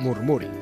Murmuri.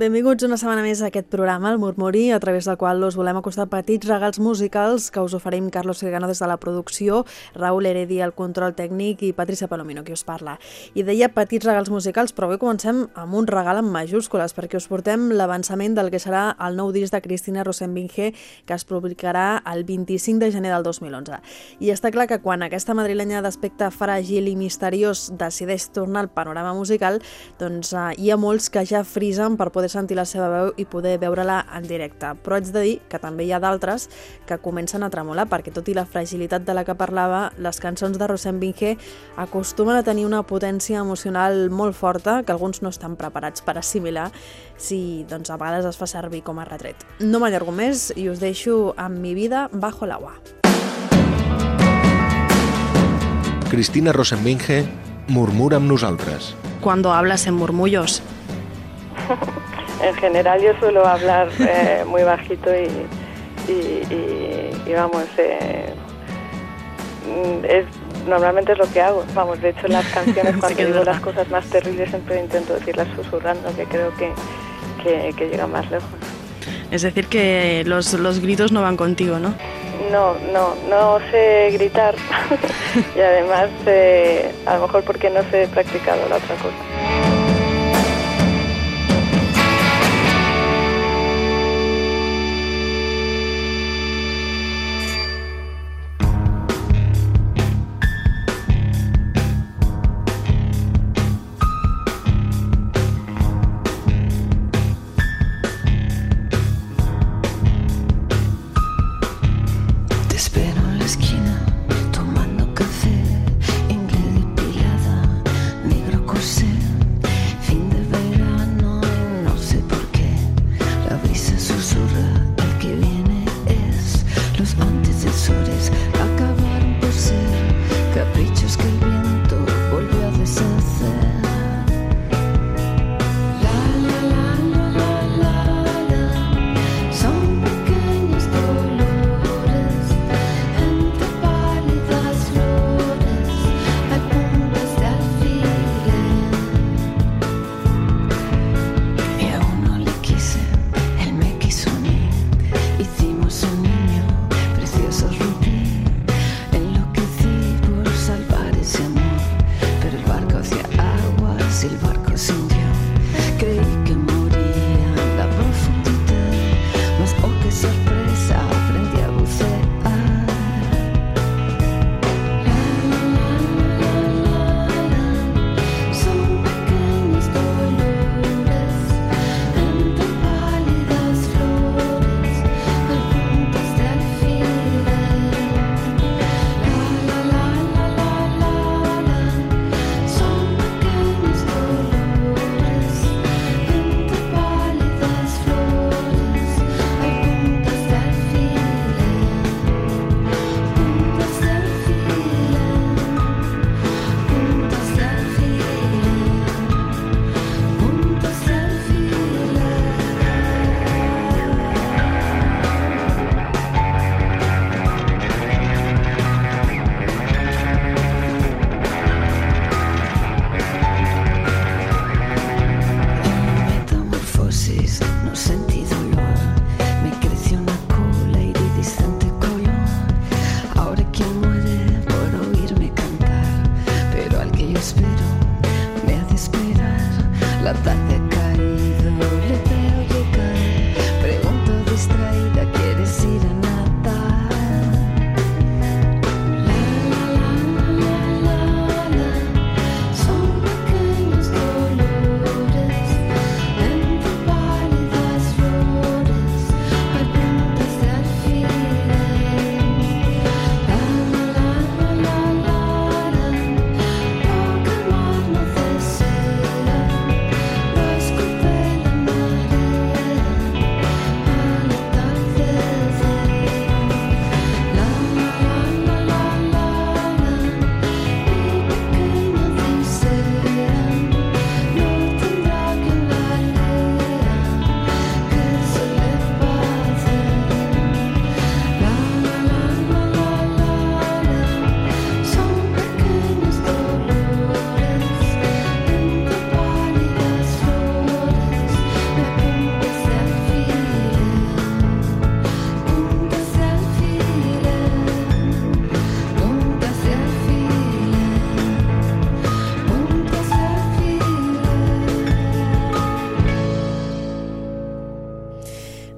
Benvinguts una setmana més a aquest programa, el Murmuri, a través del qual us volem acostar petits regals musicals que us oferim Carlos Sergano des de la producció, Raül Heredi al control tècnic i Patricia Palomino, qui us parla. I deia petits regals musicals, però avui comencem amb un regal en majúscules, perquè us portem l'avançament del que serà el nou disc de Cristina Rosenbinge, que es publicarà el 25 de gener del 2011. I està clar que quan aquesta madrilenya d'aspecte fràgil i misteriós decideix tornar al panorama musical, doncs eh, hi ha molts que ja frisen per poder sentir la seva veu i poder veure-la en directe. Però haig de dir que també hi ha d'altres que comencen a tremolar, perquè tot i la fragilitat de la que parlava, les cançons de Rosenbinge acostumen a tenir una potència emocional molt forta que alguns no estan preparats per assimilar si doncs, a vegades es fa servir com a retret. No m'allargo més i us deixo amb mi vida bajo l'agua. Cristina Rosenbinge murmura amb nosaltres. Cuando hablas en murmullos. en general yo suelo hablar eh, muy bajito y, y, y, y vamos, eh, es, normalmente es lo que hago. Vamos, de hecho en las canciones cuando digo las cosas más terribles siempre intento decirlas susurrando, que creo que, que, que llegan más lejos. Es decir, que los, los gritos no van contigo, ¿no? No, no, no sé gritar y además eh, a lo mejor porque no sé he practicado la otra cosa.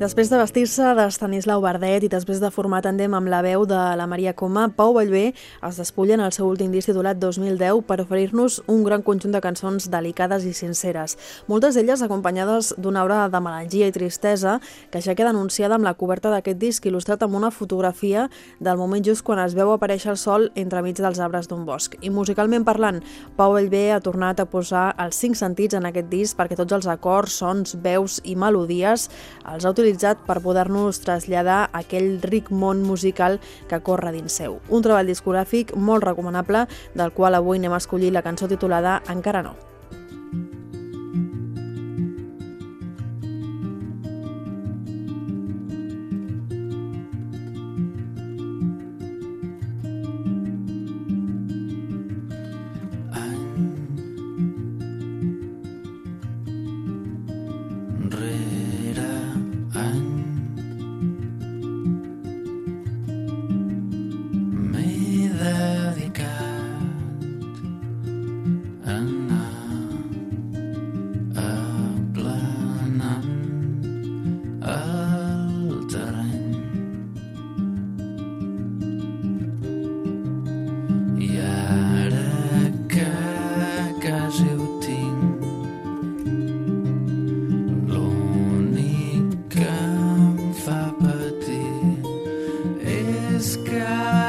Després de vestir-se d'Estanislau Bardet i després de formar tandem amb la veu de la Maria Coma, Pau Vallvé es despullen el seu últim disc titulat 2010 per oferir-nos un gran conjunt de cançons delicades i sinceres, moltes d'elles acompanyades d'una obra de melangia i tristesa que ja queda anunciada amb la coberta d'aquest disc il·lustrat amb una fotografia del moment just quan es veu aparèixer el sol entremig dels arbres d'un bosc. I musicalment parlant, Pau Vallvé ha tornat a posar els cinc sentits en aquest disc perquè tots els acords, sons, veus i melodies els ha utilitzat utilitzat per poder-nos traslladar aquell ric món musical que corre dins seu. Un treball discogràfic molt recomanable, del qual avui anem a escollir la cançó titulada Encara no. sky.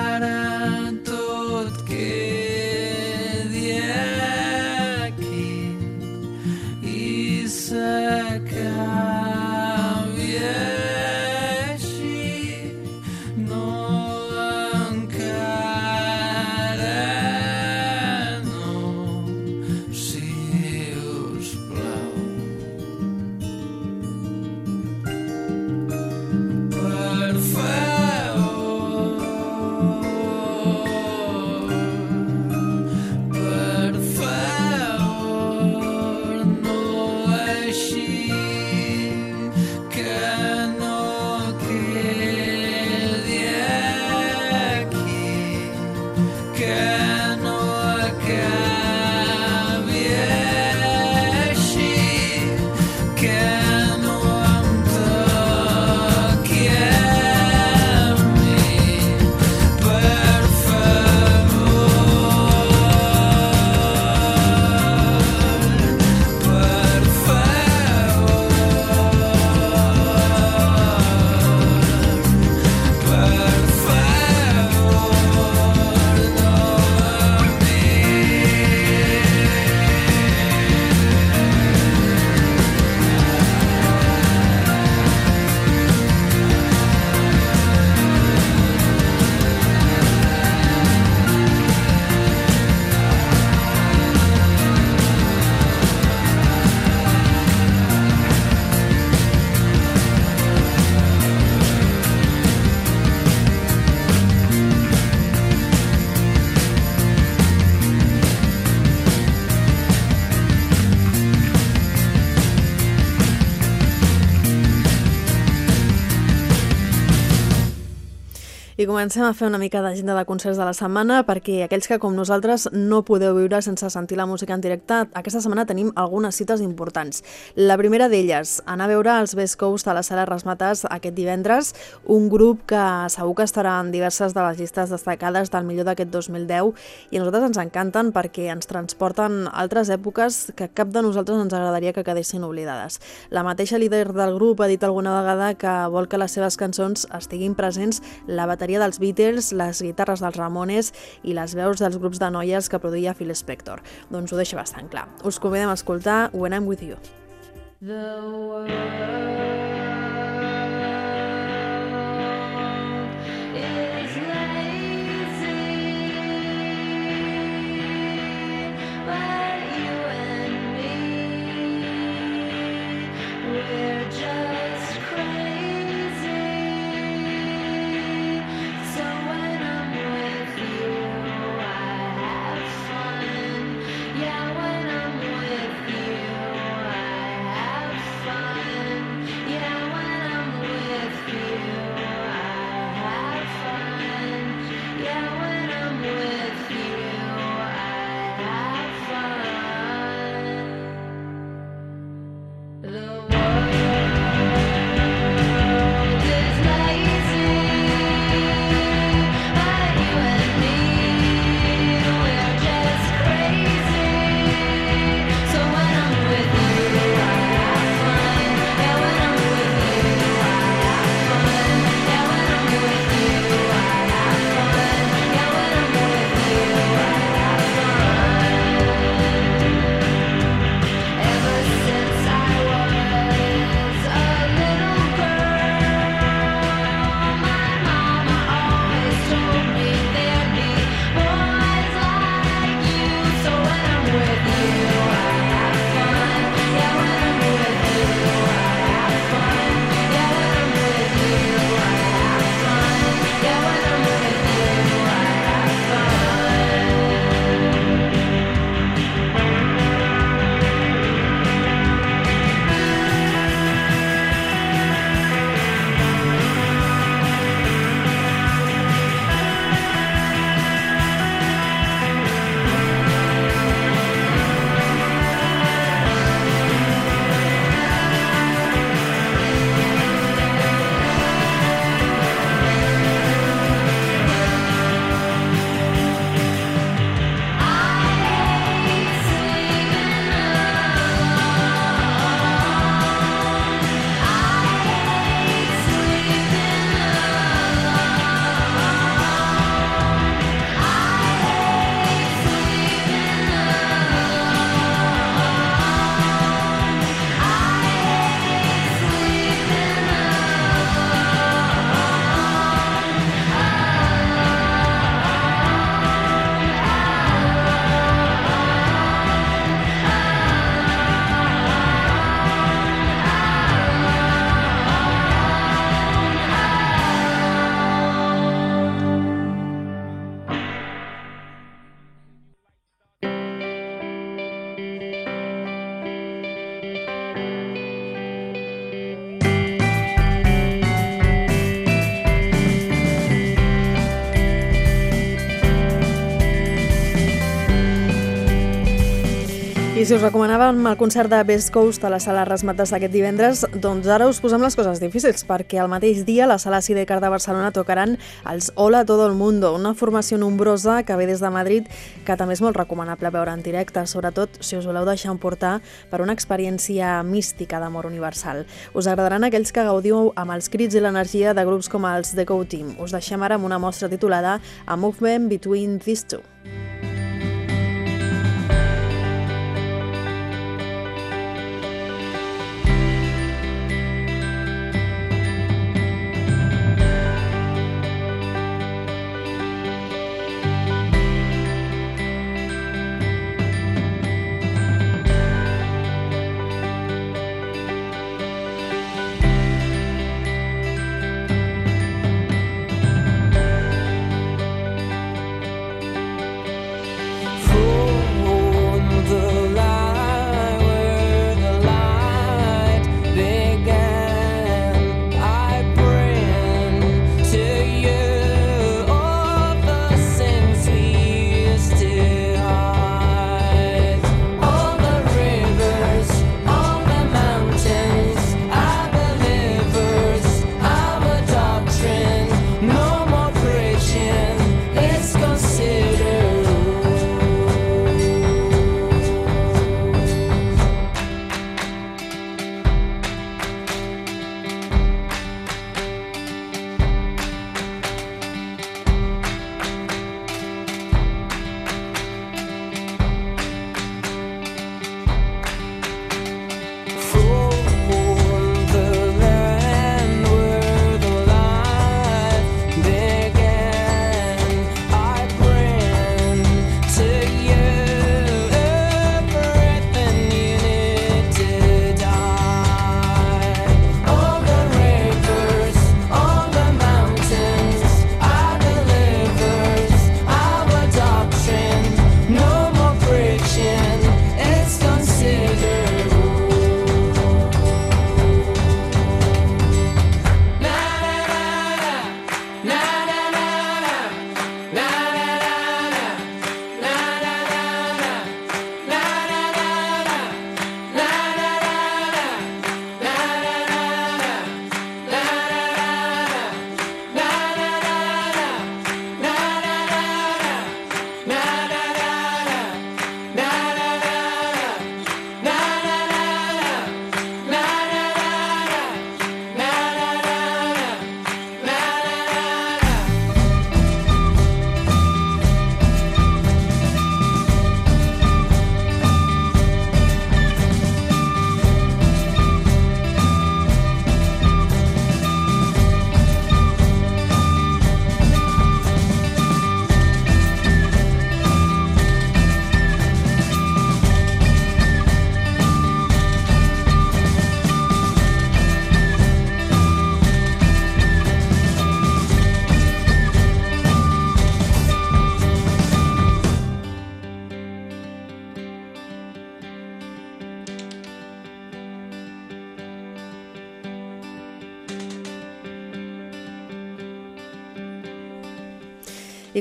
I comencem a fer una mica d'agenda de concerts de la setmana perquè aquells que, com nosaltres, no podeu viure sense sentir la música en directe, aquesta setmana tenim algunes cites importants. La primera d'elles, anar a veure els Best Coast a la sala Rasmatas aquest divendres, un grup que segur que estarà en diverses de les llistes destacades del millor d'aquest 2010 i a nosaltres ens encanten perquè ens transporten altres èpoques que cap de nosaltres ens agradaria que quedessin oblidades. La mateixa líder del grup ha dit alguna vegada que vol que les seves cançons estiguin presents la bateria bateria dels Beatles, les guitarres dels Ramones i les veus dels grups de noies que produïa Phil Spector. Doncs ho deixa bastant clar. Us convidem a escoltar When I'm With You. The world si us recomanàvem el concert de Best Coast a la sala Rasmates aquest divendres, doncs ara us posem les coses difícils, perquè el mateix dia la sala Sidecar de Barcelona tocaran els Hola Todo el Mundo, una formació nombrosa que ve des de Madrid, que també és molt recomanable veure en directe, sobretot si us voleu deixar emportar per una experiència mística d'amor universal. Us agradaran aquells que gaudiu amb els crits i l'energia de grups com els The Go Team. Us deixem ara amb una mostra titulada A Movement Between These Two.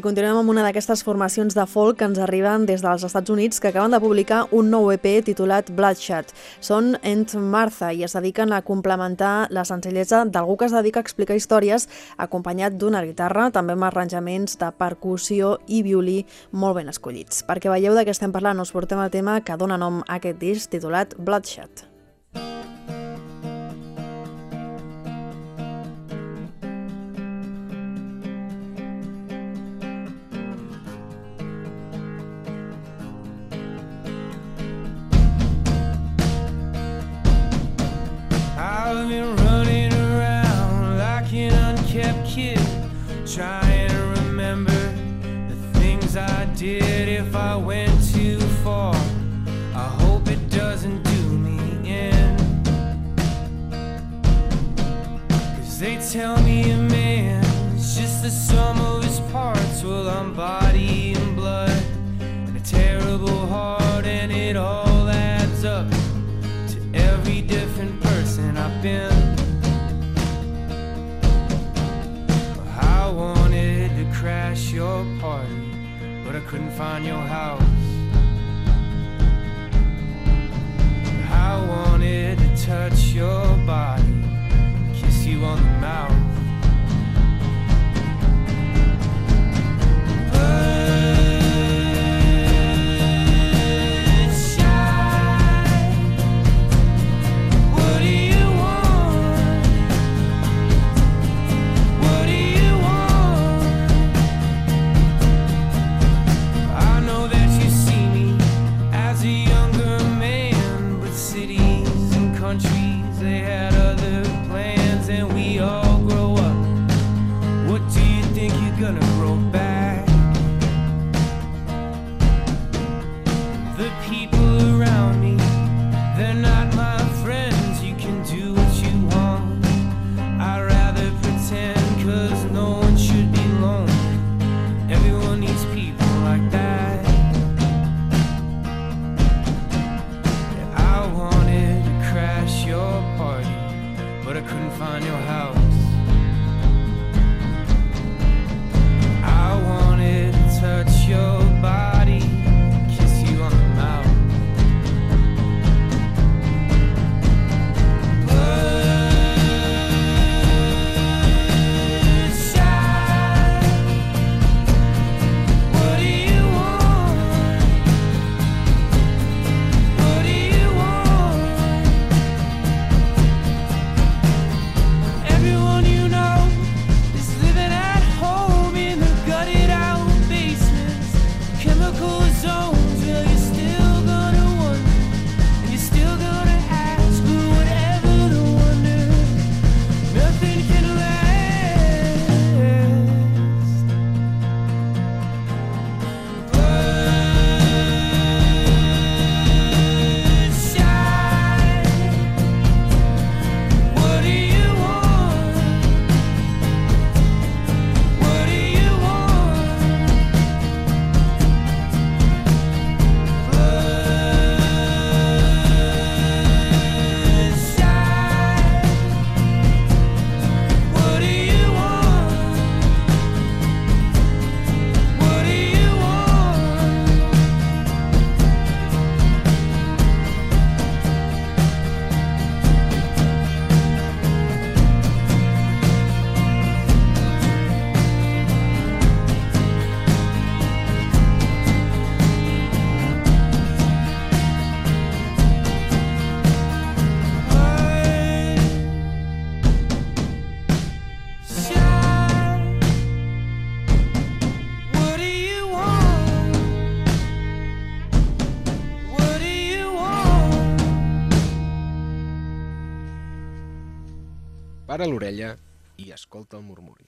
Continuem amb una d'aquestes formacions de folk que ens arriben des dels Estats Units que acaben de publicar un nou EP titulat Bloodshot. Són Ent Martha i es dediquen a complementar la senzillesa d'algú que es dedica a explicar històries acompanyat d'una guitarra, també amb arranjaments de percussió i violí molt ben escollits. Perquè veieu de què estem parlant, us portem el tema que dona nom a aquest disc titulat Bloodshot. I've been running around like an unkept kid, trying to remember the things I did if I went too far. I hope it doesn't do me in. Cause they tell I wanted to crash your party, but I couldn't find your house. I wanted to touch your body, kiss you on the mouth. Para l'orella i escolta el murmuri.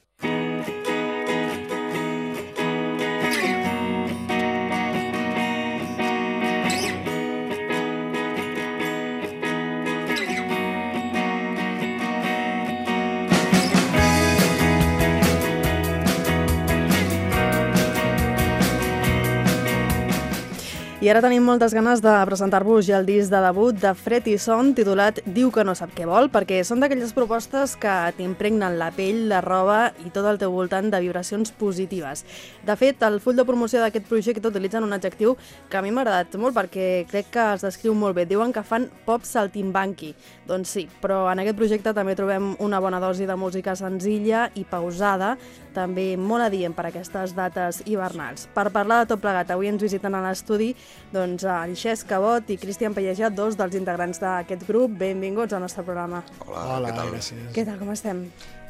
I ara tenim moltes ganes de presentar-vos ja el disc de debut de Fred i Son, titulat Diu que no sap què vol, perquè són d'aquelles propostes que t'impregnen la pell, la roba i tot el teu voltant de vibracions positives. De fet, el full de promoció d'aquest projecte utilitzen un adjectiu que a mi m'ha agradat molt perquè crec que es descriu molt bé. Diuen que fan pop saltimbanqui. Doncs sí, però en aquest projecte també trobem una bona dosi de música senzilla i pausada, també molt adient per a aquestes dates hivernals. Per parlar de tot plegat, avui ens visiten a l'estudi doncs, el Xesc Cabot i Cristian Pellejà, dos dels integrants d'aquest grup. Benvinguts al nostre programa. Hola, Hola, què tal? gràcies. Què tal, com estem?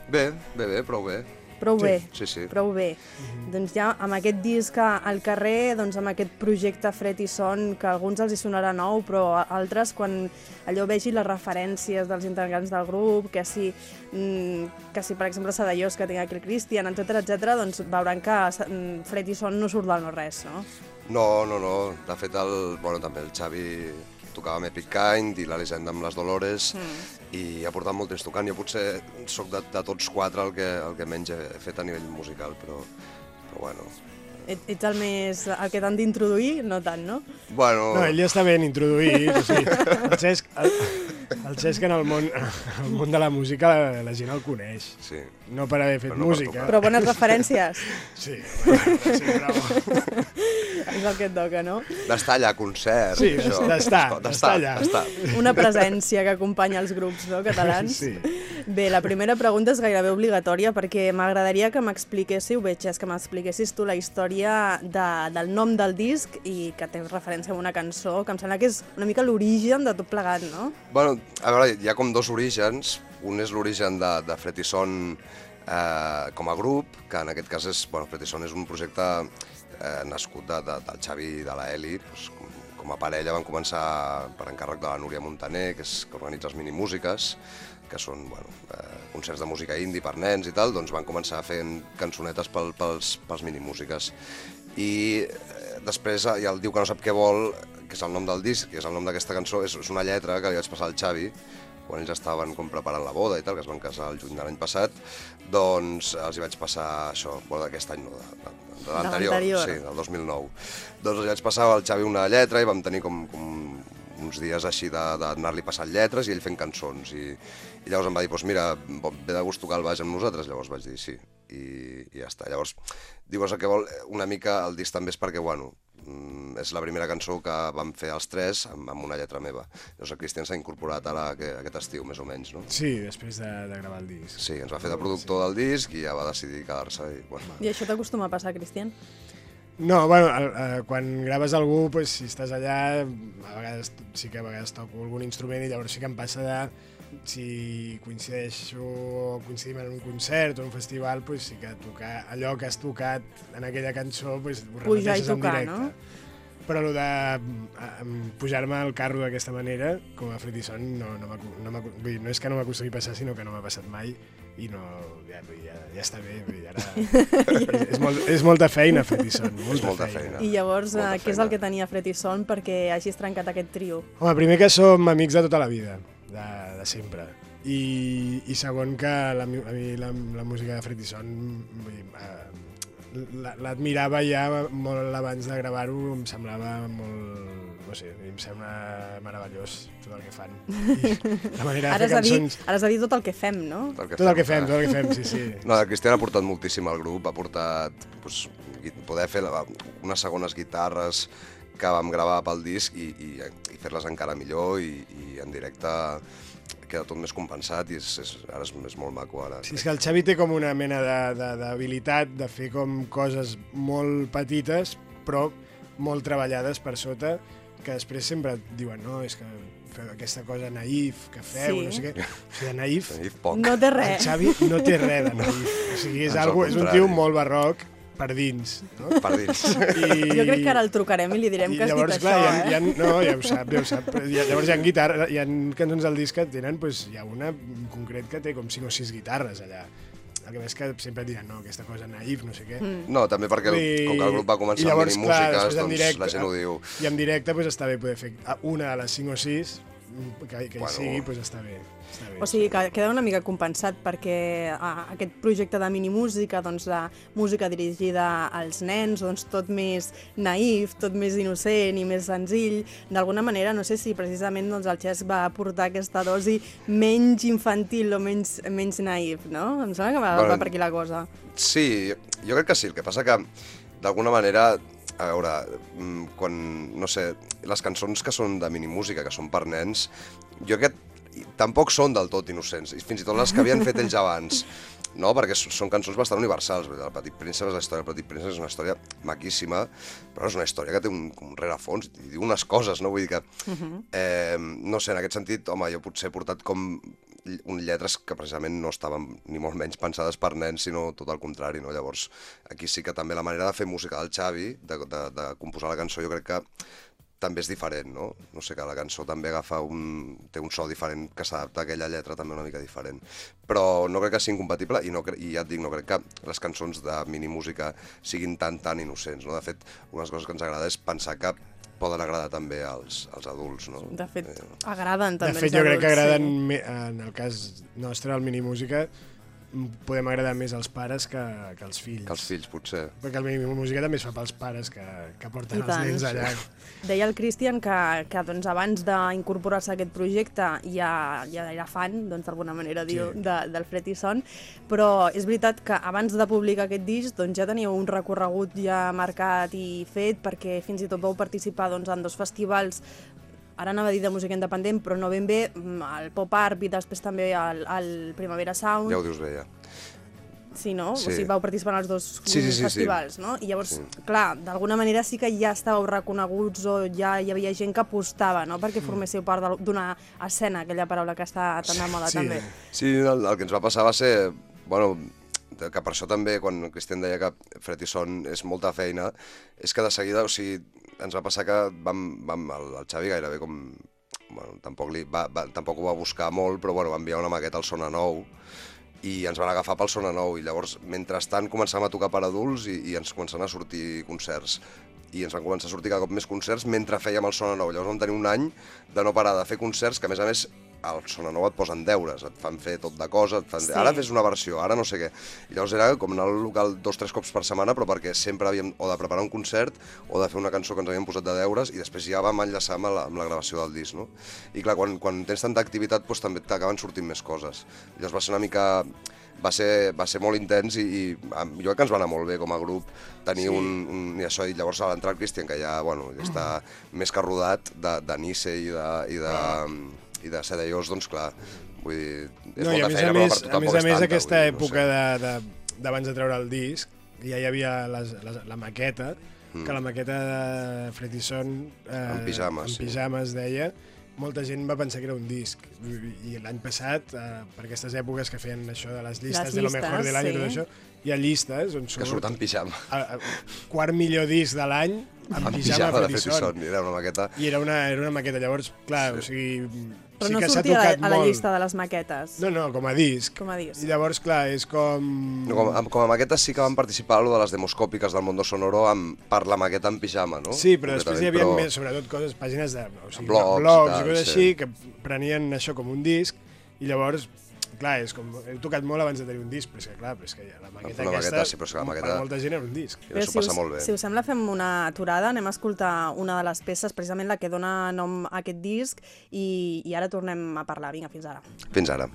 Bé, bé, bé, prou bé. Prou Sí, bé. sí, sí. Prou bé. Doncs ja amb aquest disc al carrer, doncs amb aquest projecte Fred i Son, que alguns els hi sonarà nou, però altres, quan allò vegi les referències dels integrants del grup, que si, mm, que si per exemple Sadaiós, que tinc aquí el Cristian, etc etc, doncs veuran que mm, Fred i Son no surt del no-res, no? No, no, no. De fet, el, bueno, també el Xavi tocava amb Epic Kind i la Legenda amb les Dolores mm. i ha portat molt temps tocant. Jo potser sóc de, de tots quatre el que, el que menys he fet a nivell musical, però, però bueno. Et, ets el més... el que t'han d'introduir, no tant, no? Bueno, No, ell ja està ben introduït. O sigui, el, Cesc, el, el Cesc en el món, el món de la música la, la gent el coneix. sí. No per haver fet Però no per música. tocar. Però bones referències, Sí, sí, bravo. és el que et toca, no? D'estar allà a concert. Sí, això. d'estar, d'estar allà. Una presència que acompanya els grups no, catalans. Sí. Bé, la primera pregunta és gairebé obligatòria perquè m'agradaria que m'expliquéssiu, Betxes, que m'expliquessis tu la història de, del nom del disc i que té referència a una cançó, que em sembla que és una mica l'origen de tot plegat, no? Bueno, a veure, hi ha com dos orígens. Un és l'origen de, de Fred i Son eh, com a grup, que en aquest cas és, bueno, Fred i Son és un projecte eh, nascut de, de, del Xavi i de la Eli, doncs, com, com a parella van començar per encàrrec de la Núria Montaner, que, és, que organitza els minimúsiques, que són bueno, eh, concerts de música indie per nens i tal, doncs van començar fent cançonetes pel, pels, pels minimúsiques. I eh, després eh, ja el diu que no sap què vol, que és el nom del disc, que és el nom d'aquesta cançó, és, és una lletra que li vaig passar al Xavi, quan ells estaven com preparant la boda i tal, que es van casar el juny de l'any passat, doncs els hi vaig passar això, bueno, d'aquest any, no, de, de, de l'anterior, sí, del 2009. Doncs els hi vaig passar al Xavi una lletra i vam tenir com, com uns dies així d'anar-li passant lletres i ell fent cançons. I, i llavors em va dir, doncs mira, ve de gust tocar el baix amb nosaltres? Llavors vaig dir sí, i, i ja està. Llavors, dius el que vol, una mica el disc també és perquè, bueno, mm, és la primera cançó que vam fer els tres amb, amb una lletra meva. Llavors el Cristian s'ha incorporat ara aquest, aquest estiu, més o menys, no? Sí, després de, de gravar el disc. Sí, ens va fer de productor del disc i ja va decidir quedar-se. I, bueno, I això t'acostuma a passar, Cristian? No, bueno, el, eh, quan graves algú, pues, si estàs allà, a vegades sí que a vegades toco algun instrument i llavors sí que em passa de si coincideixo o coincidim en un concert o un festival, pues sí que tocar allò que has tocat en aquella cançó, pues ho i repeteixes en tocar, directe. no? Però el de pujar-me al carro d'aquesta manera, com a Fredison, no, no, no, m'acu- vull dir, no és que no m'acostumi a passar, sinó que no m'ha passat mai i no, ja, ja, ja està bé, vull dir, ara... és, és, molt, és molta feina, Fredison, molta, és molta feina. feina. I llavors, Molta eh, què és feina. el que tenia Fred i Son perquè hagis trencat aquest trio? Home, primer que som amics de tota la vida, de, de sempre. I, i segon que la, a mi la, la música de Fred i Son eh, la- l'admirava ja molt abans de gravar-ho, em semblava molt, no sé, em sembla meravellós tot el que fan. I la manera Ara de fer dir, cançons... ara has de dir tot el que fem, no? Tot el que Tot el que fem, eh? tot el que fem, sí, sí. No, el Cristian ha portat moltíssim al grup, ha portat pues, poder fer la- unes segones guitarres que vam gravar pel disc i, i, i fer-les encara millor i, i en directe queda tot més compensat i és, és, ara és, és molt maco ara. Sí, és que el Xavi té com una mena de- de- d'habilitat de, de fer com coses molt petites, però molt treballades per sota, que després sempre et diuen, no, és que feu aquesta cosa naïf que feu, Sí. no sé què. O sigui, de naïf, Naïf poc. No té el res. Xavi no té res de naïf. O sigui, és, algo, és un tio molt barroc per dins. No? Per dins. I, Jo crec que ara el trucarem i li direm i que has dit llavors, això, clar, hi ha, eh? hi ha, no, ja ho sap, ja ho sap. Però hi ha, llavors hi ha, guitarra, hi ha cançons del disc que tenen, pues, hi ha una en concret que té com 5 o 6 guitarres allà. El que més que sempre et diran, no, aquesta cosa naïf, no sé què. Mm. No, també perquè el, com que el grup va començar I llavors, amb clar, després en doncs directe- la gent ho diu. I en directe pues, està bé poder fer una de les 5 o 6, que, que hi Bueno. sigui, pues, està bé. O sigui, que queda una mica compensat perquè a, aquest projecte de minimúsica, doncs, de música dirigida als nens, doncs, tot més naïf, tot més innocent i més senzill, d'alguna manera, no sé si precisament doncs, el Xesc va aportar aquesta dosi menys infantil o menys, menys naïf, no? Em sembla que va, Bueno, va per aquí la cosa. Sí, jo crec que sí. El que passa que, d'alguna manera, a veure, mm, quan, no sé, les cançons que són de minimúsica, que són per nens, jo crec que tampoc són del tot innocents, i fins i tot les que havien fet ells abans, no? perquè són cançons bastant universals. El Petit Príncep és la història del Petit Príncep, és una història maquíssima, però és una història que té un, un rerefons i diu unes coses, no? Vull dir que, eh, no sé, en aquest sentit, home, jo potser he portat com un lletres que precisament no estaven ni molt menys pensades per nens, sinó tot el contrari, no? Llavors, aquí sí que també la manera de fer música del Xavi, de, de, de composar la cançó, jo crec que també és diferent, no? No sé, que la cançó també agafa un... té un so diferent que s'adapta a aquella lletra també una mica diferent. Però no crec que sigui incompatible i, no cre... i ja et dic, no crec que les cançons de minimúsica siguin tan, tan innocents, no? De fet, unes coses que ens agrada és pensar que poden agradar també als, als adults, no? De fet, Eh, agraden De també fet, els jo crec que adults, agraden, sí. en el cas nostre, el minimúsica, m- podem agradar més als pares que, que als fills. que els fills, potser. Perquè el minimúsica també es fa pels pares que, que porten I els tant. nens allà. Deia el Cristian que, que doncs, abans d'incorporar-se a aquest projecte ja, ja era fan, doncs, d'alguna manera, diu, Sí. de, del Fred i Son, però és veritat que abans de publicar aquest disc doncs, ja teníeu un recorregut ja marcat i fet, perquè fins i tot vau participar doncs, en dos festivals ara anava a dir de música independent, però no ben bé, mm, el Pop Art i després també el, el Primavera Sound. Ja ho dius bé, ja. Sí, no? Sí. O sigui, vau participar en els dos Sí, sí, sí, festivals, sí. no? I llavors, Sí. clar, d'alguna manera sí que ja estàveu reconeguts o ja hi havia gent que apostava, no?, perquè forméssiu part del- d'una escena, aquella paraula que està tan de moda Sí. també. Sí, el, el que ens va passar va ser... Bueno, que per això també, quan Cristian deia que Fred i Son és molta feina, és que de seguida, o sigui, ens va passar que vam, vam el, el Xavi gairebé com... Bueno, tampoc, li, va, va, tampoc ho va buscar molt, però bueno, va enviar una maqueta al Sona Nou i ens van agafar pel Sona Nou i llavors, mentrestant, començàvem a tocar per adults i, i ens començaven a sortir concerts i ens van començar a sortir cada cop més concerts mentre fèiem el Sona Nou. Llavors vam tenir un any de no parar de fer concerts, que a més a més al Sonanova et posen deures, et fan fer tot de coses, et fan... Sí. Ara fes una versió, ara no sé què. I llavors era com anar al local dos o tres cops per setmana, però perquè sempre havíem o de preparar un concert o de fer una cançó que ens havíem posat de deures i després ja vam enllaçar amb la, amb la gravació del disc, no? I clar, quan, quan tens tanta activitat, doncs, també t'acaben sortint més coses. Llavors va ser una mica va ser, va ser molt intens i, i jo crec que ens va anar molt bé com a grup tenir sí. un, un, i això, i llavors a l'entrar el Christian, que ja, bueno, ja està més que rodat de, de Nice i de, i de, i de Sedallós, doncs clar, vull dir, és No, i molta més feina, a però més, per tu a més, a és més tanta, aquesta dir, època de, de, d'abans de treure el disc, ja hi havia les, les, la maqueta, Mm. que la maqueta de Fredison... Eh, En pijames, En sí. pijames, deia. Molta gent va pensar que era un disc. I, i l'any passat, eh, per aquestes èpoques que feien això de les llistes, Les de lo mejor llistes, de l'any i sí. tot això, hi ha llistes on Que surt, surt en pijama. a, a, quart millor disc de l'any amb, En pijama, pijama de Fredison. Fredison, era una maqueta... I era una, era una maqueta, llavors, clar, sí. o sigui, Però sí no que s'ha sortia a tocat la, a la llista de les maquetes, No, no, com a disc. com a dius. I llavors, clar, és com... No, com, a- com a maqueta sí que van participar a lo de les demoscòpiques del Mondo Sonoro amb, per la maqueta en pijama, no? Sí, però després hi havia Concretament, més, sobretot coses, pàgines de o sigui, Blogs i blogs, tal, i coses sí. així, que prenien això com un disc, i llavors, clar, és com, he tocat molt abans de tenir un disc, però és que, clar, però és que la maqueta una aquesta, maqueta, sí, però és que la maqueta- per molta gent era un disc. I això passa molt bé. si us sembla, fem una aturada, anem a escoltar una de les peces, precisament la que dona nom a aquest disc, i, i ara tornem a parlar. Vinga, fins ara. Fins ara.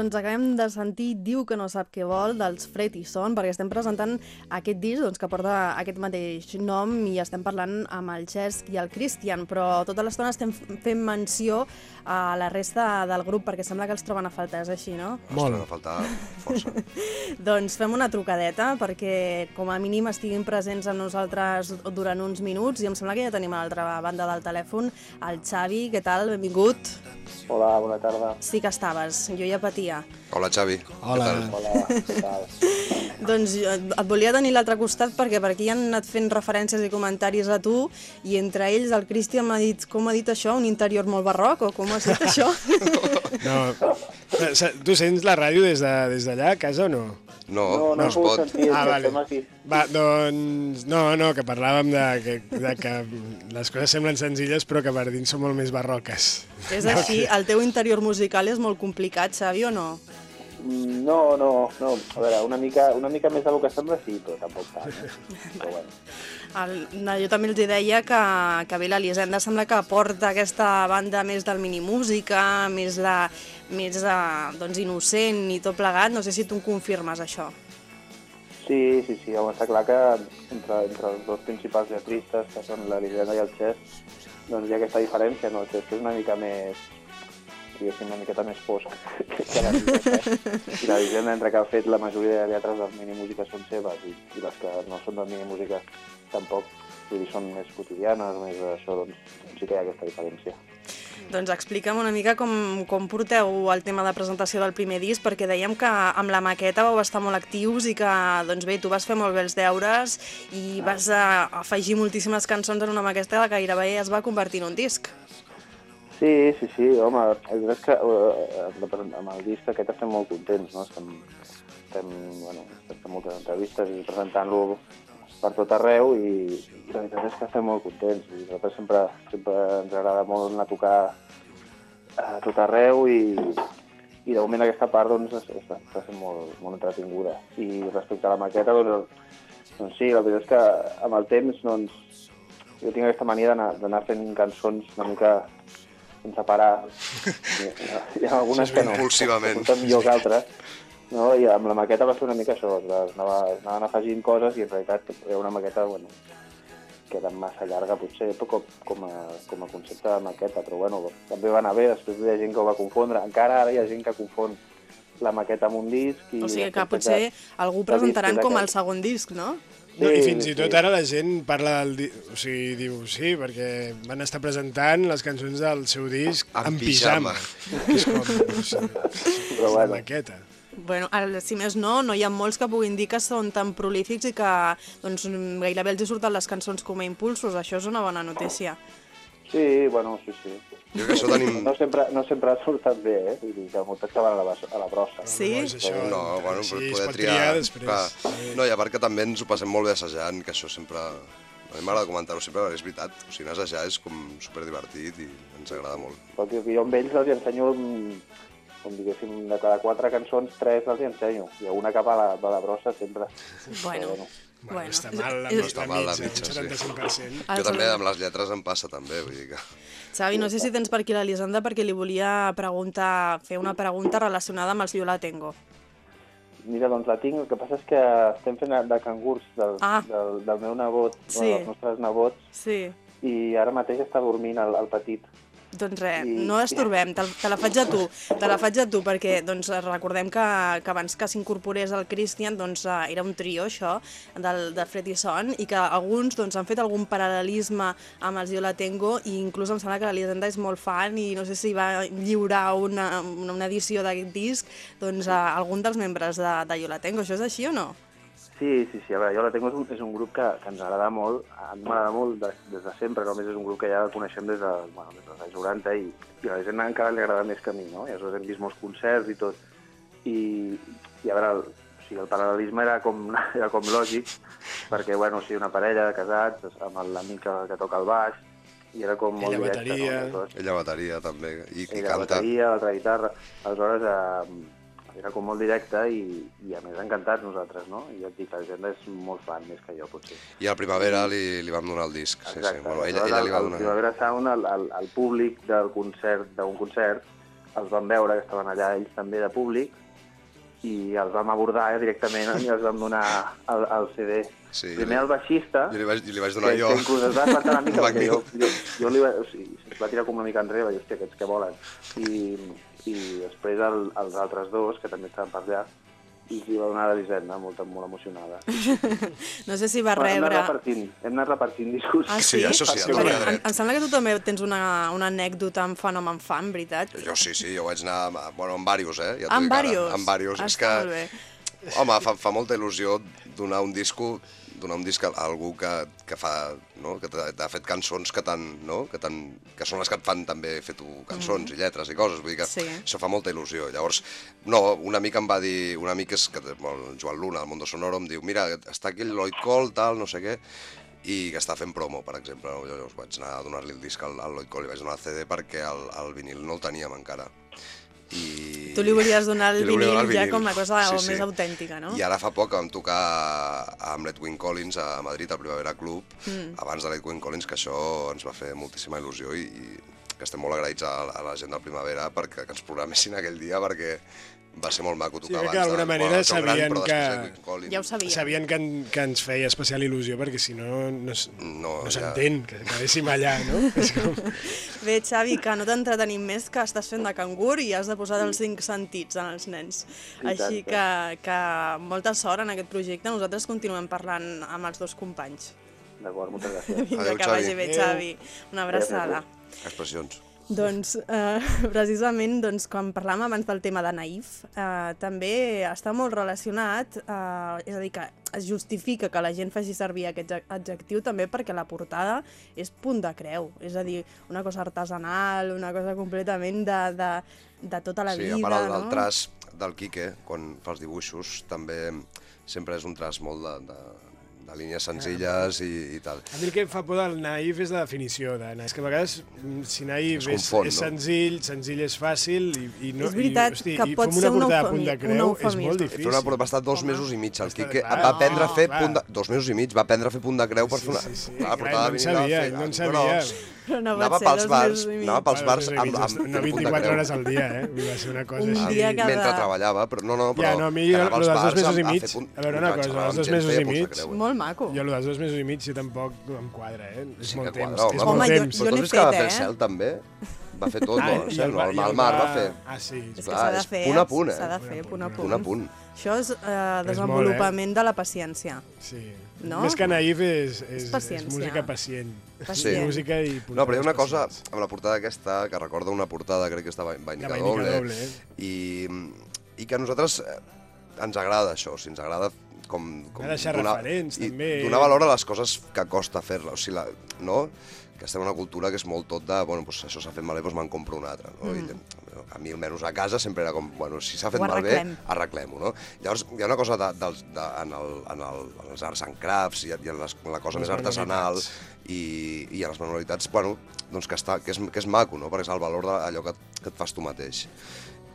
Doncs acabem de sentir Diu que no sap què vol dels Fred i Son, perquè estem presentant aquest disc doncs, que porta aquest mateix nom i estem parlant amb el Cesc i el Christian, però tota l'estona estem fent menció a la resta del grup perquè sembla que els troben a faltar, és així, no? Molt. a faltar força. Doncs fem una trucadeta perquè com a mínim estiguin presents amb nosaltres durant uns minuts i em sembla que ja tenim a l'altra banda del telèfon el Xavi, què tal? Benvingut. Hola, bona tarda. Sí que estaves, jo ja patia. Hola, Xavi. Hola. Què tal? Hola? Doncs jo et volia tenir l'altre costat perquè per aquí han anat fent referències i comentaris a tu i entre ells el Cristian m'ha dit, com ha dit això, un interior molt barroc o com has dit això? No. Tu sents la ràdio des de- des d'allà, a casa o no? No, No, no, no es pot. sentir, Ah, vale. aquí. Va, doncs... No, no, que parlàvem de que, de que les coses semblen senzilles però que per dins són molt més barroques. és així, el teu interior musical és molt complicat, Xavi, o no? No, no, no. A veure, una mica, una mica més del que sembla, sí, però tampoc tant. Eh? Però bueno. El, no, jo també els deia que, que bé, l'Elisenda sembla que porta aquesta banda més del minimúsica, més, de, més de, doncs, innocent i tot plegat. No sé si tu em confirmes això. Sí, sí, sí, home, està clar que entre, entre els dos principals lletristes, que són l'Elisenda i el Xes, doncs hi ha aquesta diferència, no? Xes és una mica més, diguéssim, una miqueta més fosc que l'Elisenda. I l'Elisenda, entre que ha fet la majoria de lletres dels minimúsica són seves i, i les que no són del minimúsica tampoc, vull dir, són més quotidianes, més això, doncs sí que hi ha aquesta diferència. Doncs explica'm una mica com, com porteu el tema de presentació del primer disc, perquè dèiem que amb la maqueta vau estar molt actius i que, doncs bé, tu vas fer molt bé els deures i vas uh, afegir moltíssimes cançons en una maqueta que gairebé es va convertir en un disc. Sí, sí, sí, home, és que eh, amb el disc aquest estem molt contents, no? Estem, estem, bueno, estem moltes entrevistes i presentant-lo per tot arreu i, i la veritat és que estem molt contents. I nosaltres sempre, sempre ens agrada molt anar a tocar a tot arreu i, i de moment aquesta part doncs, es- es- està sent molt, molt entretinguda. I respecte a la maqueta, doncs, doncs sí, la veritat és que amb el temps doncs, jo tinc aquesta mania d'anar fent cançons una mica sense parar. Hi ha, algunes que no, Impulsivament. que millor que altres. No? I amb la maqueta va ser una mica això, es anava, es anaven afegint coses i en realitat era una maqueta bueno, que era massa llarga potser com, com, a, com a concepte de maqueta, però bueno, també va anar bé, després hi ha gent que ho va confondre, encara ara hi ha gent que confon la maqueta amb un disc. I O sigui que potser algú presentaran com el segon disc, no? No, I Sí, fins i tot sí. ara la gent parla del... O sigui, diu, sí, perquè van estar presentant les cançons del seu disc En en, pijama. pijama. Que és com... O sigui, Però és bueno. una maqueta. Bueno, el, si més no, no hi ha molts que puguin dir que són tan prolífics i que doncs, gairebé els hi surten les cançons com a impulsos. Això és una bona notícia. Sí, bueno, sí, sí. Jo crec que això tenim... No sempre, no sempre surten bé, eh? Vull dir que moltes que van a la, a la brossa. Sí? No, és això, No, bueno, sí, poder triar... triar després. Clar. Sí. No, i a part que també ens ho passem molt bé assajant, que això sempre... A mi m'agrada comentar-ho sempre, perquè és veritat. O sigui, anar a assajar és com superdivertit i ens agrada molt. Perquè jo amb ells els ensenyo, com diguéssim, de cada quatre cançons, tres els hi ensenyo. I una cap a la, a la brossa sempre. Bueno, Però Bueno, Bueno, està mal la No està mal la mitja, un sí. 75%. Ah, Jo també amb les lletres em passa també, vull dir que... Xavi, no sé si tens per aquí l'Elisenda perquè li volia preguntar, fer una pregunta relacionada amb els Viola Tengo. Mira, doncs la tinc, el que passa és que estem fent de cangurs del, Ah. del, del meu nebot, Sí. sí. dels nostres nebots, Sí. i ara mateix està dormint el, el petit. Doncs res, I- no estorbem, te, te la faig a tu, te la faig a tu perquè doncs, recordem que, que abans que s'incorporés el Christian doncs, eh, era un trio això, del, de Fred i Son, i que alguns doncs, han fet algun paral·lelisme amb els Yo la Tengo i inclús em sembla que l'Elisenda és molt fan i no sé si va lliurar una, una edició d'aquest disc doncs, a algun dels membres de, de Yo la Tengo. Això és així o no? Sí, sí, sí, a veure, jo la tengo és un, és un grup que, que ens agrada molt, a mi m'agrada molt de, des de sempre, només és un grup que ja coneixem des, de, bueno, des dels anys 90 i, i a la gent encara li agrada més que a mi, no? I aleshores hem vist molts concerts i tot. I, i a veure, el, o sigui, el paral·lelisme era com, era com lògic, perquè, bueno, o sigui, una parella de casats amb l'amic que, que toca el baix, i era com molt Ella directe, bateria. no? Aleshores, Ella bateria també, i, i ella canta. bateria, l'altra guitarra, aleshores eh, era com molt directe i, i a més encantats nosaltres, no? I ja et dic, la gent és molt fan, més que jo, potser. I al Primavera li, li vam donar el disc. Sí, sí. Bueno, ella, ella li va donar. el Primavera Sound, el, el, el públic del concert d'un concert, els vam veure que estaven allà ells també de públic i els vam abordar eh, directament i els vam donar el, el CD. Sí, Primer el baixista, jo li, vaig, li vaig donar que, jo. que inclús es va espantar una mica, perquè jo, jo, jo li va, o sigui, es va tirar com una mica enrere, va dir, hòstia, aquests què volen? I, i després el, els altres dos, que també estaven per allà, i li va donar a l'Elisenda, molt, molt emocionada. No sé si va Bueno, hem, rebre... anat repartint, hem anat repartint discos. Ah, Sí, sí? això sí, Perquè tot em, em sembla que tu també tens una, una anècdota amb Fenomen Fan, veritat? Jo sí, sí, jo vaig anar, amb- bueno, amb varios, eh? Ja Amb ara, varios? Amb varios. Ah, és està que, home, fa, fa molta il·lusió donar un disco donar un disc a algú que, que fa, no? que t'ha fet cançons que, tan, no? que, tan, que són les que et fan també fer tu cançons i lletres i coses, vull dir que Sí. això fa molta il·lusió. Llavors, no, un amic em va dir, un amic és que, el Joan Luna, del Mundo Sonoro, em diu, mira, està aquí el Lloyd Cole, tal, no sé què, i que està fent promo, per exemple. No? Jo llavors vaig anar a donar-li el disc al, al Lloyd Cole i vaig donar el CD perquè el, el vinil no el teníem encara. I... Tu li volies donar el volia donar vinil ja com la cosa més autèntica, no? I ara fa poc vam tocar amb l'Edwin Collins a Madrid, al Primavera Club, mm. abans de l'Edwin Collins, que això ens va fer moltíssima il·lusió i, i que estem molt agraïts a, a la gent del Primavera perquè que ens programessin aquell dia perquè va ser molt maco Sí, tocar crec que abans. d'alguna manera Gran, sabien però que- Collins. Ja ho sabia. Sabien que, en, que ens feia especial il·lusió perquè si no no, No, no ja- s'entén que quedéssim allà, no? És com... Bé, Xavi, que no t'entretenim més, que estàs fent de cangur i has de posar els cinc sentits en els nens. I Així tant. que, que molta sort en aquest projecte. Nosaltres continuem parlant amb els dos companys. D'acord, moltes gràcies. Vinga, Adéu, que Xavi. vagi bé, Adéu. Xavi. Una abraçada. Expressions. Doncs, eh, precisament, doncs, quan parlàvem abans del tema de naïf, eh, també està molt relacionat, eh, és a dir, que es justifica que la gent faci servir aquest adje- adjectiu també perquè la portada és punt de creu, és a dir, una cosa artesanal, una cosa completament de, de, de tota la sí, vida, a part el, no? el traç del Quique, quan fa els dibuixos, també sempre és un traç molt de, de, de línies senzilles i, i tal. A mi el que em fa por del naïf és la definició de naïf. És que a vegades, mm, si naïf Es és, confon, és no? senzill, senzill és fàcil i, i no... És veritat i, hosti, que pot ser una un portada a punt de creu és molt Fer difícil. una, va estar dos Home. mesos i mig Està Quique, va aprendre a fer clar. punt de, dos mesos i mig, va aprendre a fer punt de creu per Sí, fer una... sí, sí. Clar, portada no en de vinil la sabia, va fer- no en sabia. Però no Anava pels bars, anava pels bars amb, amb, no fent punt 24 de creu. hores al dia, eh? Va ser una cosa Un així. dia cada- Mentre treballava, però no, no, però... Ja, no, a mi jo, dels dos mesos i a- a mig, punt- a veure una cosa, els amb dos mesos i mig, eh? Molt maco. Jo, lo dels dos mesos i mig, jo tampoc em quadra, eh? És molt temps. és molt temps. jo Però tu n'he has vist que va fet, fer el eh? cel, també? Va fer tot, no? Ah, El el no? va- El mar, el el mar va fer. Ah, sí. És que s'ha de fer, punt a punt, eh? S'ha de fer, punt a punt. Punt a punt. Això és eh, molt, eh? desenvolupament de la paciència. Sí. No? Més que naïf és, és, és, paciència. música pacient. Pacient. Música i No, però hi ha una cosa amb la portada aquesta que recorda una portada, crec que està Vainica De Vainica Doble, Doble, eh? i, i que a nosaltres eh, ens agrada això, o sigui, ens agrada com, com deixar referents, i també. donar valor a les coses que costa fer-la, o sigui, la, no? Que estem en una cultura que és molt tot de, bueno, doncs això s'ha fet malbé, doncs me'n compro un altre. No? Mm. I, a mi almenys a casa sempre era com, bueno, si s'ha fet malbé, arreglem. arreglem-ho, no? Llavors, hi ha una cosa de, de, de, en, el, en, el, en els arts and crafts i, i en, les, en la cosa Les més artesanal i, i en les manualitats, bueno, doncs que, està, que, és, que és maco, no? perquè és el valor d'allò que, que et fas tu mateix.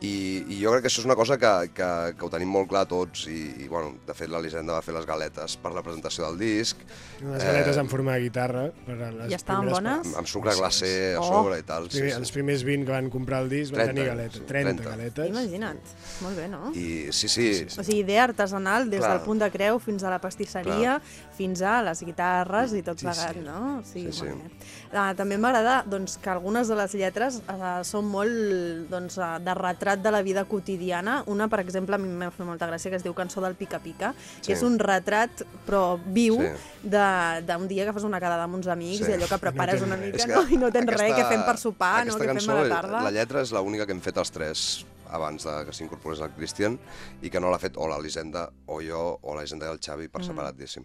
I, I jo crec que això és una cosa que, que, que ho tenim molt clar tots i, i bueno, de fet l'Elisenda va fer les galetes per la presentació del disc. Unes Eh, galetes en forma de guitarra. Per a les I estaven primeres bones? Amb, amb sucre glacé a Oh. sobre i tal. Sí, els primers 20 que van comprar el disc van 30, tenir galetes. sí, 30, 30. galetes. Imagina't. Molt bé, no? I sí, sí, O sigui, idea artesanal des Clar. del punt de creu fins a la pastisseria, fins a les guitarres i tot Sí, plegat, sí. no? Sí, Sí, sí. Uh, també m'agrada doncs, que algunes de les lletres uh, són molt doncs, uh, de retrat de la vida quotidiana. Una, per exemple, a mi m'ha fet molta gràcia, que es diu Cançó del Pica-Pica, Sí. que és un retrat, però viu, Sí. d'un dia que fas una quedada amb uns amics Sí. i allò que prepares tens una mica que no? i no tens aquesta- res, què fem per sopar, no? què fem cançó, a la tarda. La lletra és l'única que hem fet els tres abans de que s'incorporés el Christian i que no l'ha fet o l'Elisenda o jo o l'Elisenda i el Xavi Mm. per separat, diguéssim.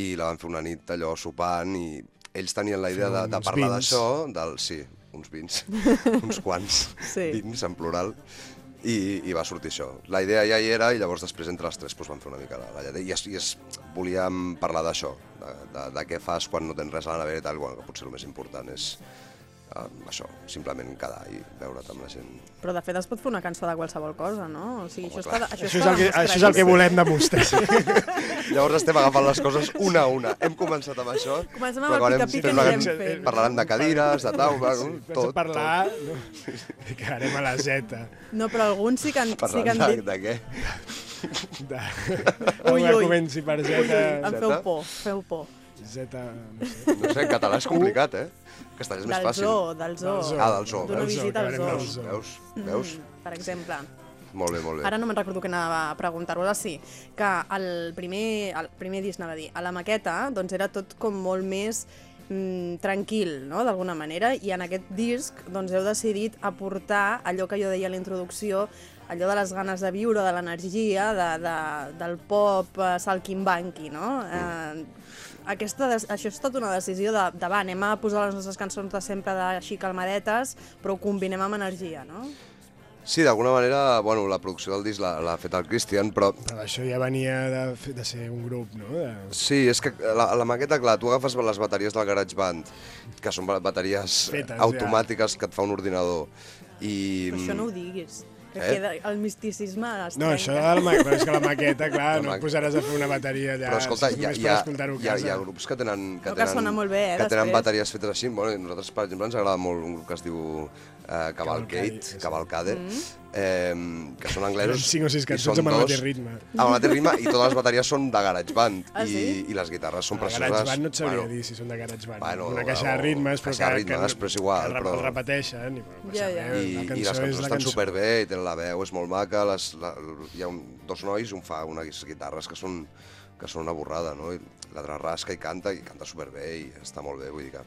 I la vam fer una nit allò sopant i ells tenien la idea de, de parlar d'això, del... Sí, uns vins, uns quants Sí. vins en plural, i, i va sortir això. La idea ja hi era i llavors després entre els tres doncs, vam fer una mica la lletra. I, es, i es, volíem parlar d'això, de, de, de què fas quan no tens res a la nevera i tal, bueno, que potser el més important és eh, això, simplement quedar i veure't amb la gent. Però de fet es pot fer una cançó de qualsevol cosa, no? O sigui, Home, això, clar. està, això, Això és, el que, això és el que volem demostrar. Llavors estem agafant les coses una a una. Hem començat amb això, Comencem amb el pica-pica anirem cançó- fent. Parlarem de cadires, de taula, Sí, tot, parlar no? i quedarem a la Z. No, però alguns sí que han, sí que Parlant han de, dit... de què? De... Ui, Ui, ui. comenci per Z. Em feu Zeta? por, feu por. Z, no sé. No sé, en català és complicat, eh? Castellà és més Del fàcil. zoo, del zoo. Del zoo. Ah, del zoo. D'una visita al zoo. zoo. Veus? Veus? Mm, per exemple. Molt bé, molt bé. Ara no me'n recordo què anava a preguntar-vos. Ah, sí, que el primer, el primer disc, anava a dir, a la maqueta, doncs era tot com molt més mm, tranquil, no?, d'alguna manera, i en aquest disc doncs, heu decidit aportar allò que jo deia a la introducció, allò de les ganes de viure, de l'energia, de, de, del pop uh, salquimbanqui, no? Eh, aquesta, això ha estat una decisió de, de va, anem a posar les nostres cançons de sempre de així calmadetes, però ho combinem amb energia, no? Sí, d'alguna manera, bueno, la producció del disc l'ha fet el Christian, però Però això ja venia de, de ser un grup, no? De... Sí, és que la, la maqueta, clar, tu agafes les bateries del GarageBand, que són ba- bateries Fetes, ja. automàtiques que et fa un ordinador, i... Però això no ho diguis. Que Eh? queda, el misticisme es No, trenca. això de la, ma... però és que la maqueta, clar, La no ma- et posaràs a fer una bateria allà, Però escolta, hi ha, hi, ha, hi, ha, hi ha grups que tenen, que No, que tenen, sona molt bé, eh, que tenen després. bateries fetes així. Bueno, nosaltres, per exemple, ens agrada molt un grup que es diu eh, Cavalcade. Cavalcade, eh, que són anglesos. cinc o sis i cançons són amb el mateix ritme. Amb el mateix ritme, i totes les bateries són de GarageBand, Ah, i, sí? i les guitarres són El precioses. GarageBand no et sabria Bueno, dir si són de GarageBand. Bueno, una caixa de ritmes, però caixa de que, ritmes, que, però és igual, que però- el repeteixen. I, bueno, Ja, ja. i, la i les cançons estan cançó. superbé, i tenen la veu, és molt maca, les, la, hi ha un, dos nois, un fa unes guitarres que són, que són una borrada, no? I l'altre rasca i canta, i canta superbé, i està molt bé, vull dir que...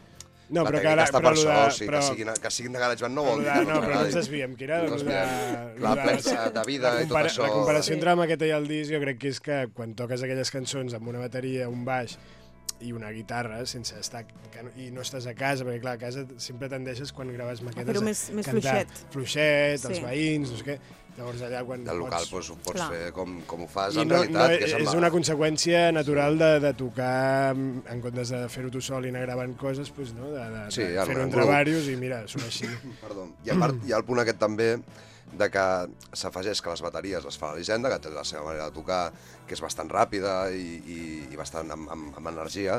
No, la però que ara- està però per això, de- o sigui, però- que, siguin, que siguin de GarageBand no Però vol dir de- que no, però no ens desviem, que era No de, lo La plexa de vida la i tot això. La comparació entre la maqueta i el disc jo crec que és que quan toques aquelles cançons amb una bateria, un baix i una guitarra, sense estar... Que, no- I no estàs a casa, perquè clar, a casa sempre tendeixes quan graves maquetes fer-ho més- més cantar fluixet. fluixet, els Sí. veïns, no sé què. Llavors allà quan Del local pots... doncs, ho pots Clar. fer com, com ho fas I en no, realitat. no, que és, és una conseqüència natural de, de tocar, en comptes de fer-ho tu sol i anar gravant coses, doncs, no? de, de, Sí, de fer-ho un entre diversos i mira, sona així. Perdó. I a part hi ha el punt aquest també de que s'afegeix que les bateries les fa l'Elisenda, que té la seva manera de tocar, que és bastant ràpida i, i, i bastant amb, amb, amb energia,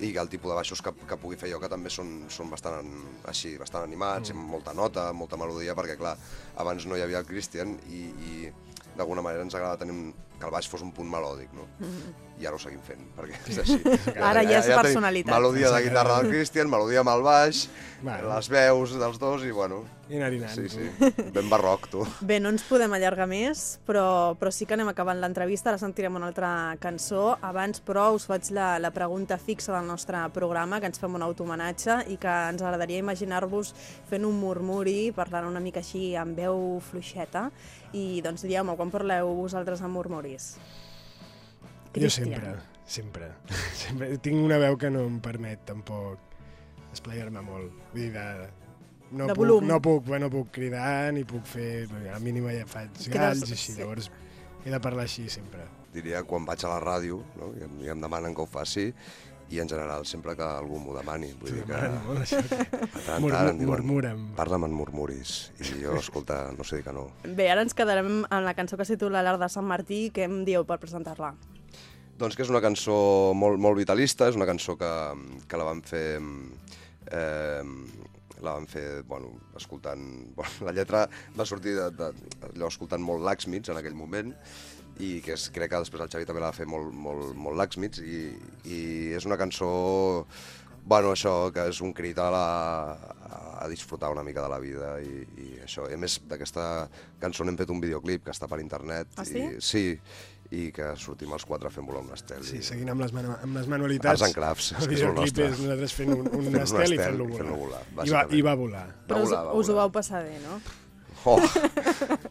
i que el tipus de baixos que, que pugui fer jo que també són, són bastant així, bastant animats, mm. amb molta nota, molta melodia, perquè clar, abans no hi havia el Christian i, i d'alguna manera ens agrada tenir un, que el baix fos un punt melòdic, no? I ara ho seguim fent, perquè és així. Ara ja és tenim personalitat. Melodia de guitarra del Christian, melodia amb el baix, Bueno. les veus dels dos i bueno... I anar dinant. Sí, sí, ben barroc, tu. Bé, no ens podem allargar més, però, però sí que anem acabant l'entrevista, ara sentirem una altra cançó. Abans, però, us faig la, la pregunta fixa del nostre programa, que ens fem un automenatge i que ens agradaria imaginar-vos fent un murmuri, parlant una mica així amb veu fluixeta, i doncs dieu-me, quan parleu vosaltres amb murmuris? Jo Cristian. sempre, sempre, sempre. Tinc una veu que no em permet tampoc esplaiar-me molt. Vull dir, de, no, De puc, volum. no, puc, no puc cridar ni puc fer... A la mínima ja faig galls i així, sí. llavors he de parlar així sempre. Diria quan vaig a la ràdio, no? I, em, i em demanen que ho faci, i en general sempre que algú m'ho demani. Vull dir que molt això. de tant en Murmu- tant em diuen, murmura'm. parla'm en murmuris. I jo, escolta, no sé dir que no. Bé, ara ens quedarem amb la cançó que es titula L'Art de Sant Martí, que em dieu per presentar-la? Doncs que és una cançó molt, molt vitalista, és una cançó que, que la vam fer... Eh, la vam fer, bueno, escoltant... Bueno, la lletra va sortir de, de, allò escoltant molt Laxmits en aquell moment, i que és, crec que després el Xavi també la va fer molt, molt, molt Laxmits, i, i és una cançó Bueno, això, que és un crit a, la, a disfrutar una mica de la vida i, i això. I a més, d'aquesta cançó n'hem fet un videoclip que està per internet. Ah, sí? I, sí, i que sortim els quatre fent volar un estel. Sí, i... seguint amb les, manu amb les manualitats. Arts and crafts, El que és el videoclip nostre. és nosaltres fent un, un Fent un estel i estel fent-lo i volar. fent-lo volar, I, va. I va volar. Però us, volar, va us ho volar. vau passar bé, no? Oh,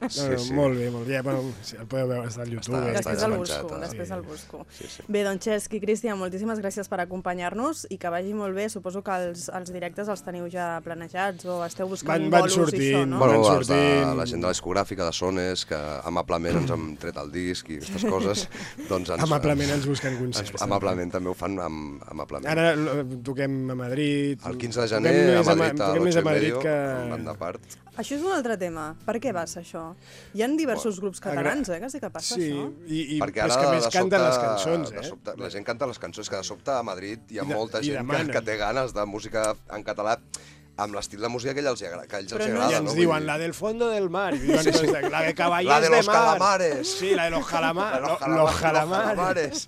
No, sí, no, sí. Molt bé, molt bé. Bueno, sí, el podeu veure, està al YouTube. Està- eh? està Després el despenjat, busco, eh? després Sí. el busco. Sí, sí. Bé, doncs Xesc i Cristian, moltíssimes gràcies per acompanyar-nos i que vagi molt bé. Suposo que els, els directes els teniu ja planejats o esteu buscant Van- van bolos i això, sortint, no? Bueno, Van els de sortint. la gent de la discogràfica de Sones, que amablement ens han tret el disc i aquestes coses, doncs ens... Amablement ens busquen ens, concerts. amablement també ho fan amb, amablement. Ara toquem a Madrid. el 15 de gener a Madrid, a toquem més l'Ocho a y Madrid medio, que... amb banda part. Això és un altre tema. Per què passa això? Hi ha diversos grups catalans, eh, que sí que passa Sí, això. i, i Perquè ara, que més de canten sobte, les cançons, de eh? sobte, la gent canta les cançons, que de sobte a Madrid hi ha I de- molta i gent que, demanen. que té ganes de música en català amb l'estil de música que, ella els, hi agra- que ells Però els no agrada. I hi ens no? diuen la del fondo del mar. I diuen, doncs, la de caballers La de los mar. calamares. Sí, la de los, calama la de lo- los los calamares. calamares.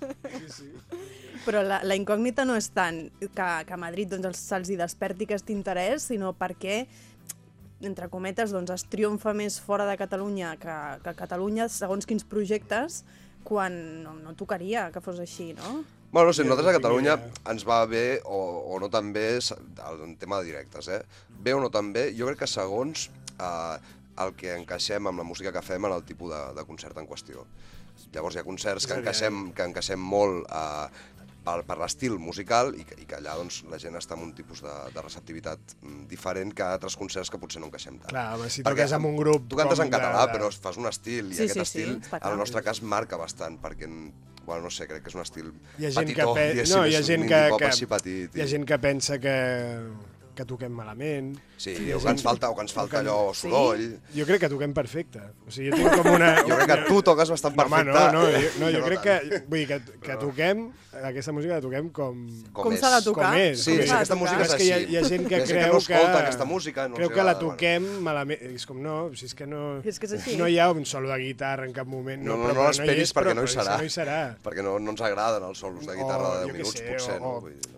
Però la, la incògnita no és tant que, que a Madrid doncs, els- se'ls desperti aquest interès, sinó perquè entre cometes, doncs, es triomfa més fora de Catalunya que, que a Catalunya, segons quins projectes, quan no, no tocaria que fos així, no? Bueno, Jo nosaltres no a Catalunya ens va bé o, o no tan bé el en tema de directes, eh? Bé o no tan bé, jo crec que segons eh, el que encaixem amb la música que fem en el tipus de, de concert en qüestió. Llavors hi ha concerts que encaixem, que encaixem molt eh, per, per l'estil musical i que, i que allà doncs, la gent està en un tipus de, de receptivitat mm, diferent que altres concerts que potser no encaixem tant. Clar, home, si Perquè toques amb un grup... Tu cantes en català, de- però fas un estil, i Sí, aquest sí, sí, estil, està en el nostre cas, marca bastant, perquè, bueno, no sé, crec que és un estil Hi ha gent petitó, que, pe... diguéssim, no, hi ha és gent un que, que, així petit. hi ha i- gent que pensa que, que toquem malament. Sí, ha o que ens falta, o que ens falta que- allò Sí? soroll. Jo crec que toquem perfecte. O sigui, jo tinc com una... Jo crec que tu toques bastant No, home, perfecte. no, no, jo, no, jo no crec tant. que, vull dir, que, que toquem, aquesta música la toquem com... Com és. s'ha de tocar? Com és, Sí, com sí, és. aquesta tocar. música és és que hi ha, així. hi ha gent que Hi ha gent creu que no escolta que, aquesta música, no creu que la agrada, bueno. toquem malament. És com, no, si és que no... És que és així. No hi ha un solo de guitarra en cap moment. No, no, no però l'esperis perquè no hi que serà. No hi serà. Perquè no, no ens agraden els solos de guitarra de 10 jo què minuts, potser, no?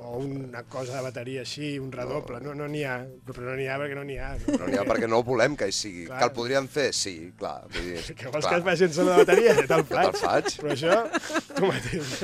o una cosa de bateria així, un redoble. No, no n'hi ha, però no n'hi ha perquè no n'hi ha. Però n'hi ha perquè no volem que hi sigui. Clar. Que el podríem fer? Sí, clar. Vull dir, Que vols clar, que es faci un solo de bateria? Ja te'l te'l faig. faig. Però això, tu mateix.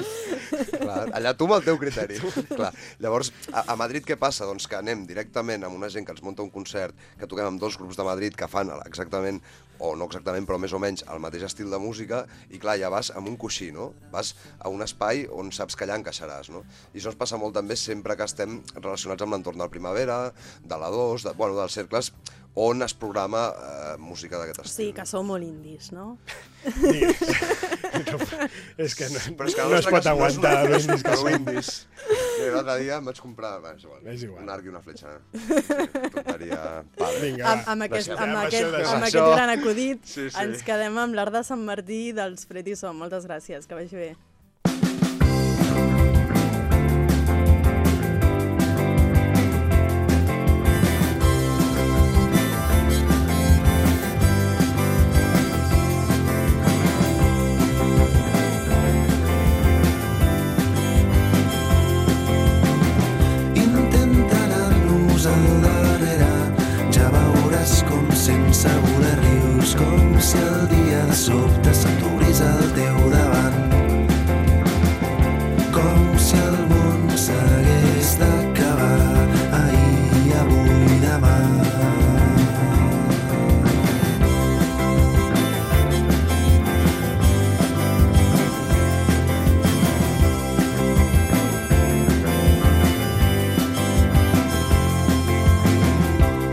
Clar, allà tu amb el teu criteri. Clar. Llavors, a, a Madrid què passa? Doncs que anem directament amb una gent que ens munta un concert, que toquem amb dos grups de Madrid que fan exactament, o no exactament, però més o menys el mateix estil de música, i clar, ja vas amb un coixí, no? Vas a un espai on saps que allà encaixaràs, no? I això ens passa molt també sempre que estem relacionats amb l'entorn del Primavera, de la 2, de, bueno, dels cercles on es programa eh, música d'aquest estil. Sí, que sou molt indis, no? és que no, Però és que no es pot no és aguantar no és l'indis que prou som. indis. Bé, L'altre dia em vaig comprar va, és igual, És igual. un arc i una fletxa. Sí, tonteria. Vinga, Amb, amb, aquest, amb, aquest, amb aquest gran acudit Sí, sí. ens quedem amb l'art de Sant Martí dels Fred i Som. Moltes gràcies, que vagi bé.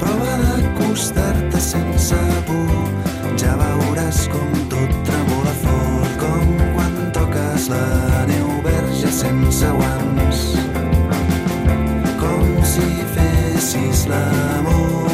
Prova d'acostar-te sense por, ja veuràs com tot tremola fort, com quan toques la neu verge sense guants. Com si fessis l'amor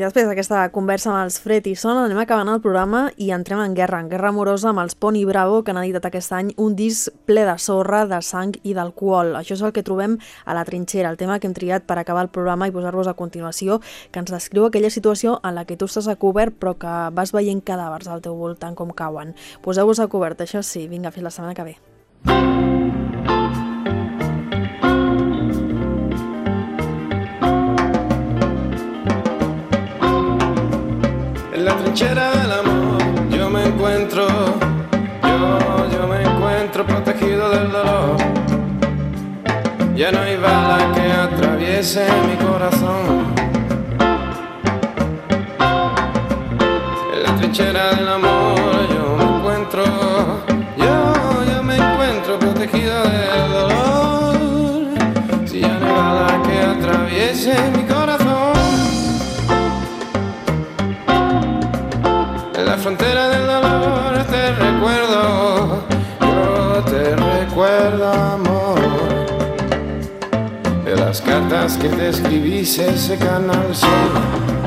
després d'aquesta conversa amb els Fred i Son anem acabant el programa i entrem en guerra, en guerra amorosa amb els Pony Bravo que han editat aquest any un disc ple de sorra, de sang i d'alcohol. Això és el que trobem a la trinxera, el tema que hem triat per acabar el programa i posar-vos a continuació, que ens descriu aquella situació en la que tu estàs a cobert però que vas veient cadàvers al teu voltant com cauen. Poseu-vos a cobert, això sí, vinga, fins la setmana que ve. En la trinchera del amor yo me encuentro, yo, yo me encuentro protegido del dolor. Ya no hay bala que atraviese mi corazón. En la trinchera del amor que te escribís ese canal solo